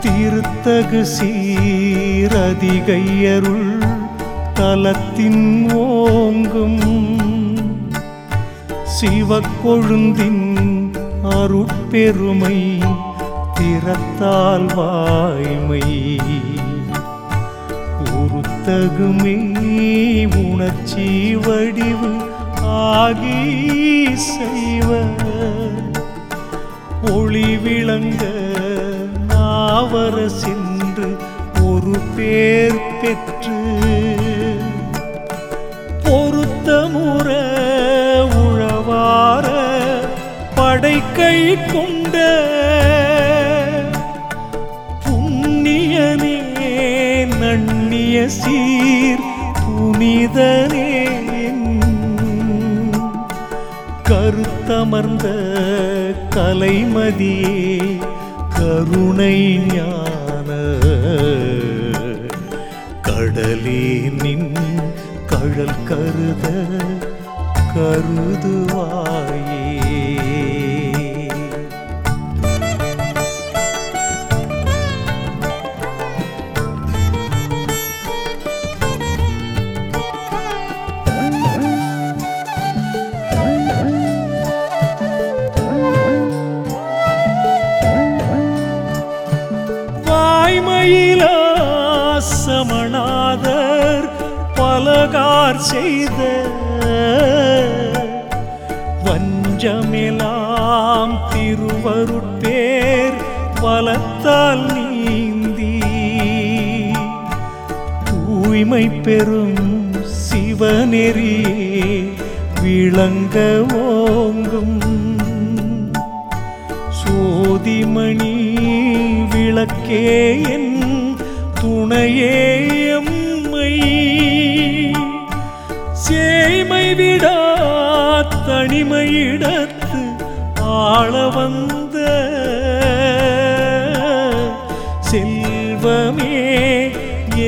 திருத்தகு சீரதிகையருள் தலத்தின் ஓங்கும் சிவக்கொழுந்தின் அருட்பெருமை திறத்தால் வாய்மை. உருத்தகுமே உணர்ச்சி வடிவு ஆகீசை விளங்க நாவர சென்று ஒரு பேர் பெற்று பொருத்தமுற உழவார படைக்கை கொண்ட தமர்ந்த கலைமதியே கருணை ஞான கடலே நின் கழல் கருத கருதுவாயே. செய்த வஞ்சமெலாம் திருவருட்பேர் வலத்தால் நீந்தி. தூய்மை பெறும் சிவநெறியே விளங்க ஓங்கும். சோதிமணி விளக்கே என் துணையே சேமை விடா தனிமையிடத்து ஆள வந்த செல்வமே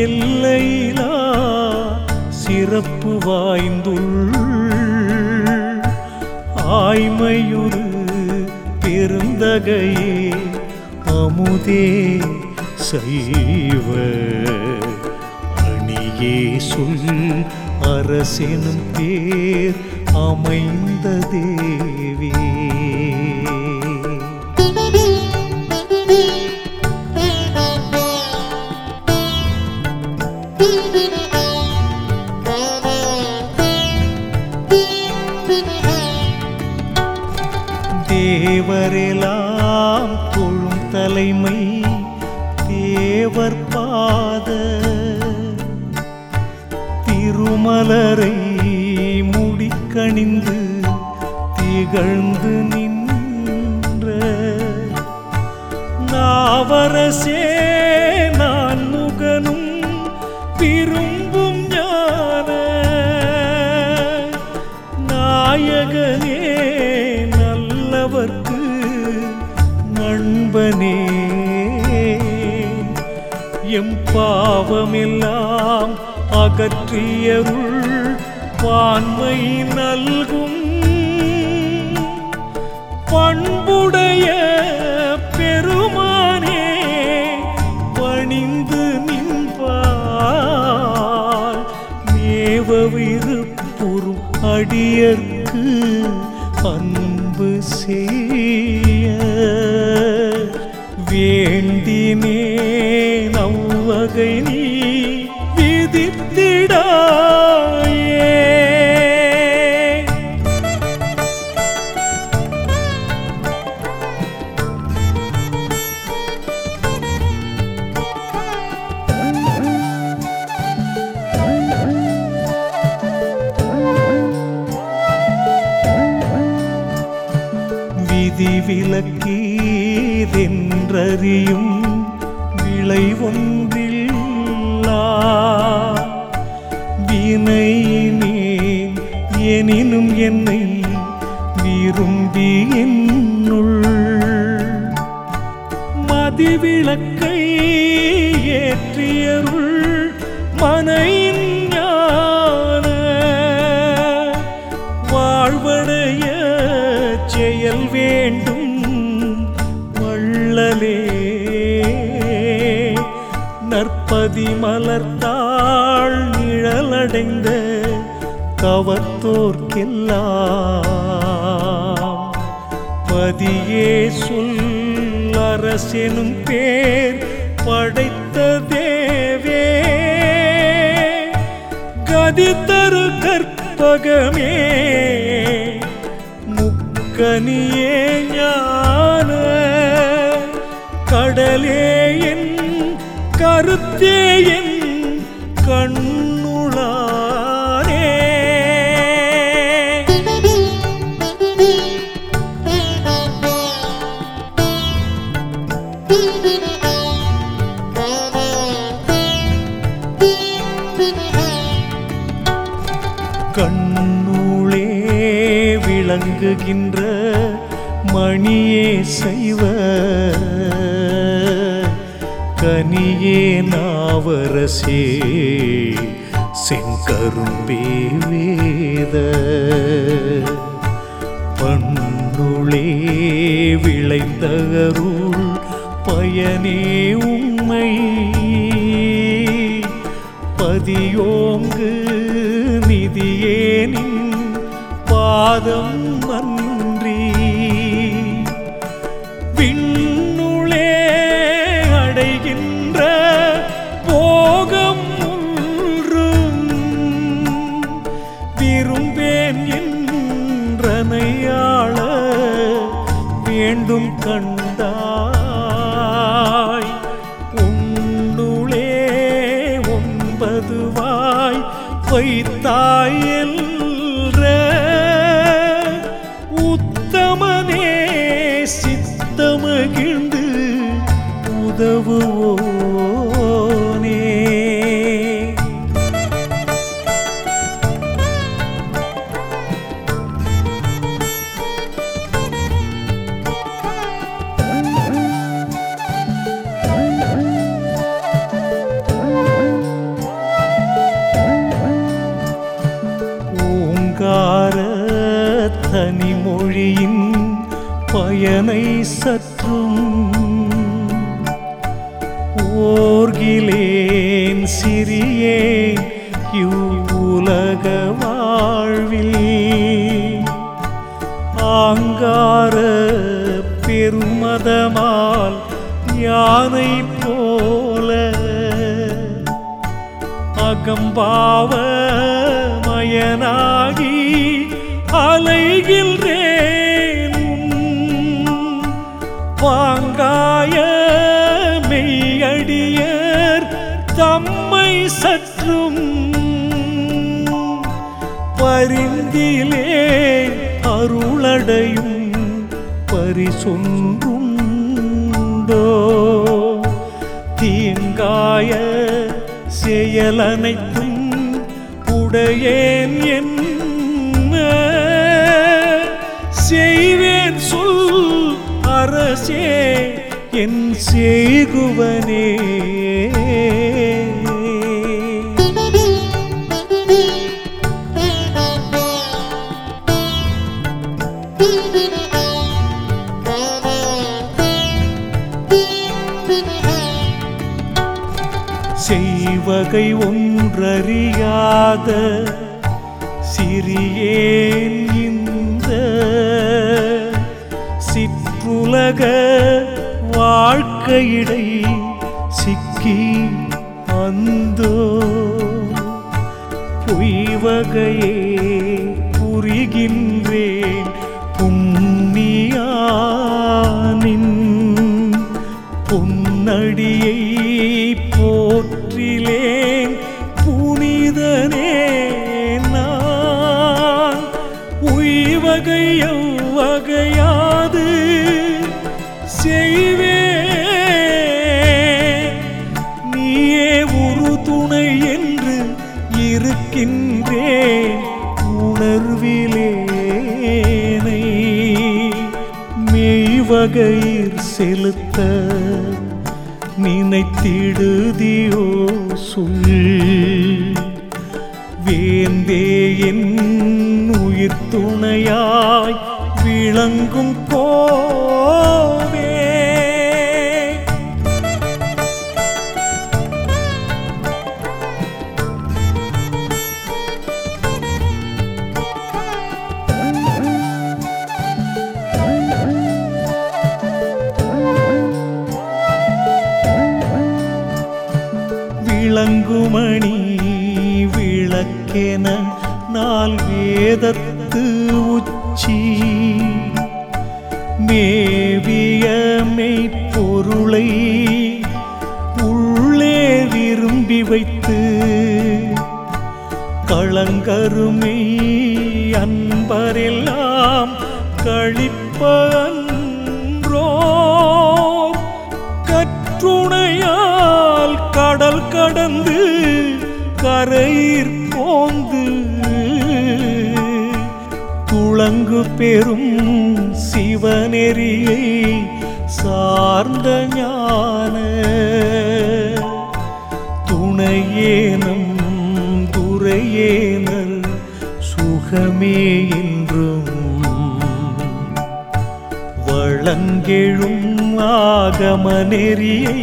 எல்லையிலா சிறப்பு வாய்ந்துள். ஆய்மையுறு பெருந்தகையே அமுதே செய்வ அணியே சொல் அரசெனும் பேர் அமைந்த தேவி. thank you நாவரசே நான் முகனும் விரும்பும் ஞான நாயகனே நல்லவர்க்கு நண்பனே. எம் பாவமெல்லாம் அகற்றியருள் பான்மை நல்கும் பண்புடைய விதிவிலக்கீதென்றறியும் விளை ஒன்றில்லா. வினையினேன் எனினும் என்னை விரும்பி என்னுள். மதிவிளக்கை ஏற்றியருள் மனையின் ஞான. வாழ்வடைய செயல் வேண்டும். மலர்த்தாள் நிழலடைந்த தவத்தோர்க்கெல்லாம் பதியே சொல் அரசெனும் பேர் படைத்த தேவே கதி தரு கற்பகமே. முக்கனியே ஞான. கடலே என் கருத்தே என் கண்ணுளானே. கண்ணுளே விளங்குகின்ற மணியேசை நாவரசே செங்கரும்பே வேத பண்ணுளே விளைந்தகருள் பயனே உண்மை பதியோங்கு நிதியே நின் பாதம் கண்டாய். உன்னுளே ஒன்பதுவாய் வைத்தாய் என்ற உத்தமனே சித்தமகிழ்ந்து உதவுவோ சற்றும் ஓர்கிலேன் சிறியேன் இவ்வுலக வாழ்வில் ஆங்கார பெருமதமால் யானை போல அகம்பாவ மயனா தம்மை சற்றும் பரிந்திலே அருளடையும் பரிசொன்றுண்டோ? தீங்காய செயலனைத்தும் உடையேன் என்ன? செய்வேன் சொல் அரசே என் செய்குவனே. வாழ்க்கை ஒன்றறியாத சிறியேன் இந்த சிற்றுலக வாழ்க்கையிடை சிக்கி அந்தோ பொய்வகையே செய்யும் வகையாது. செய்வே. நீயே ஒரு துணை என்று இருக்கின்றேன். உணர்விலேனை மெய்வகையில் செலுத்த நினைத்திடுதியோ சொல். வேந்தே என் உயிர் துணையாய் விளங்கும் கோவே. விளங்குமணி விளக்கென நாள் வேதத்தை கருத்து உச்சி. மேவிய மெய்ப்பொருளை உள்ளே விரும்பி வைத்து களங்கருமை அன்பரெல்லாம் கழிப்பன்றோ கற்றுணையால் கடல் கடந்து கரையிற் போந்து துளங்கு பெரும் சிவநெறியை சார்ந்த ஞான துணையேனம் துறையேனல் சுகமே என்றும் வளங்கெழும் ஆகம நெறியை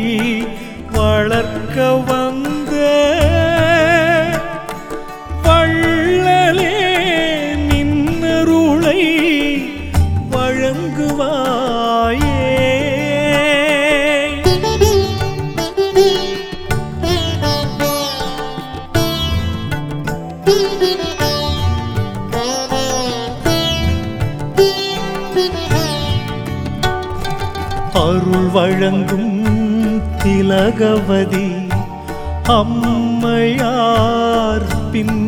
வளர்க்க வந்த அருள் வழங்கும் திலகவதி அம்மையார் பின்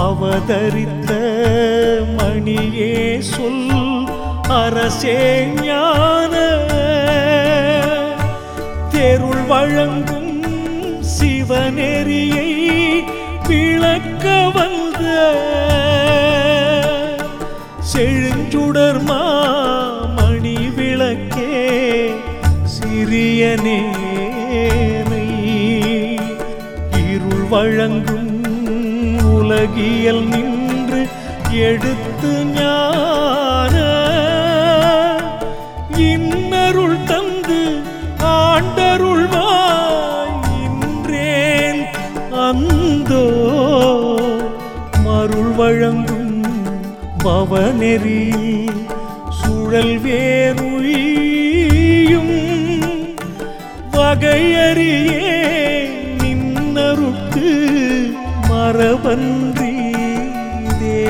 அவதரித்த மணியே சொல் அரசே ஞான. தெருள் வழங்கும் சிவநெறியை விளக்க வந்த செழுஞ்சுடர்மா நேனை இருள் வழங்கும் உலகியல் நின்று எடுத்து ஞான. இன்னருள் தந்து ஆண்டருள்வாய் இன்றேன் அந்தோ. மருள் வழங்கும் பவநெறி சுழல் வேறுயும் வகையறியே நின்னருட்டு மரபன்றி இதே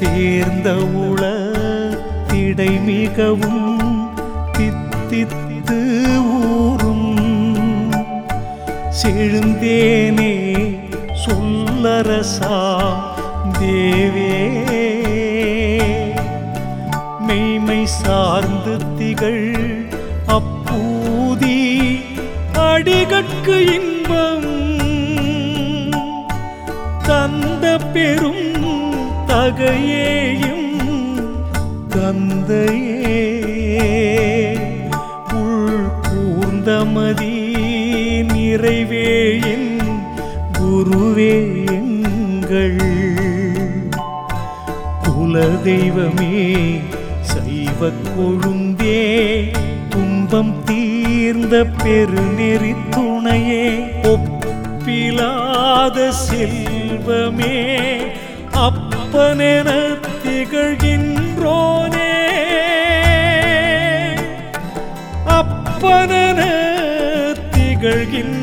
தேர்ந்த உள மிகவும் தித்தித்து ஊறும். செழுந்தேனே சொல்லரசா தேவே. மெய்மை சார்ந்து திகழ் அப்பூதி அடிகட்கு இன்பம். தந்த பெரும் தகையேயும் தந்தையே உள் கூர்ந்தமதி நிறைவேயின் குருவே எங்கள். குலதெய்வமே சைவ கொழுந்தே துன்பம் தீர்ந்த பெருநெறி துணையே ஒப்பிலாத செல்வமே அப்பனென திகழ்கின்றோனே. தப்பனன திகழ்கின்ற